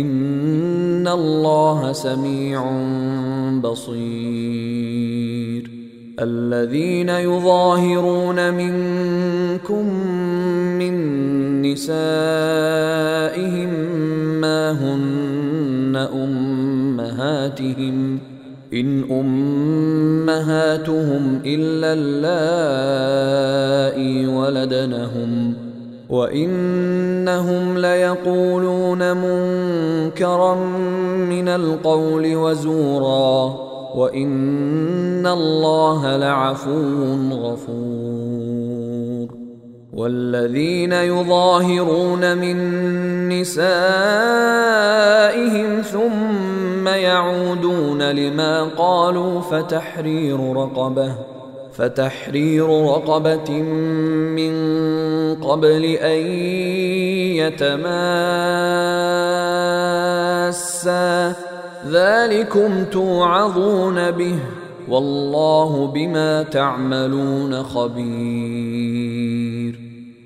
إن الله سميع بصير الذين يظاهرون منكم من نسائهم ما هن أمهاتهم إن أمهاتهم إلا اللائي ولدنهم ۖ وانهم ليقولون منكرا من القول وزورا وإن الله لعفو غفور والذين يظاهرون من نسائهم ثم يعودون لما قالوا فتحرير رقبة فتحرير رقبة من قبل أن يتماسا. ذلكم توعظون به والله بما تعملون خبير.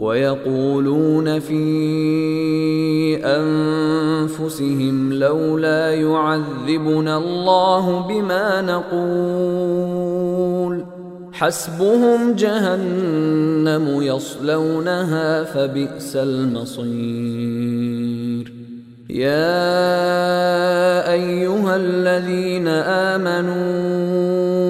ويقولون في أنفسهم لولا يعذبنا الله بما نقول. حسبهم جهنم يصلونها فبئس المصير. يا أيها الذين آمنوا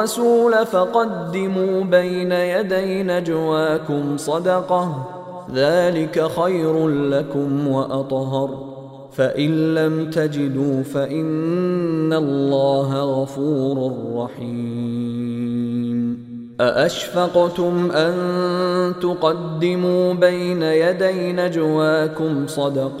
الرسول فقدموا بين يدي نجواكم صدقة ذلك خير لكم وأطهر. فإن لم تجدوا فإن الله غفور رحيم. أأشفقتم أن تقدموا بين يدي نجواكم صدقات؟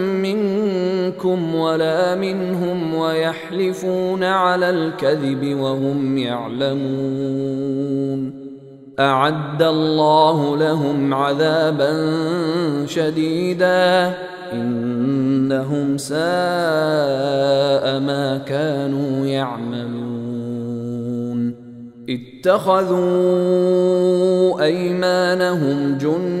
منكم ولا منهم ويحلفون على الكذب وهم يعلمون. أعد الله لهم عذابا شديدا. إنهم ساء ما كانوا يعملون. اتخذوا أيمانهم جنة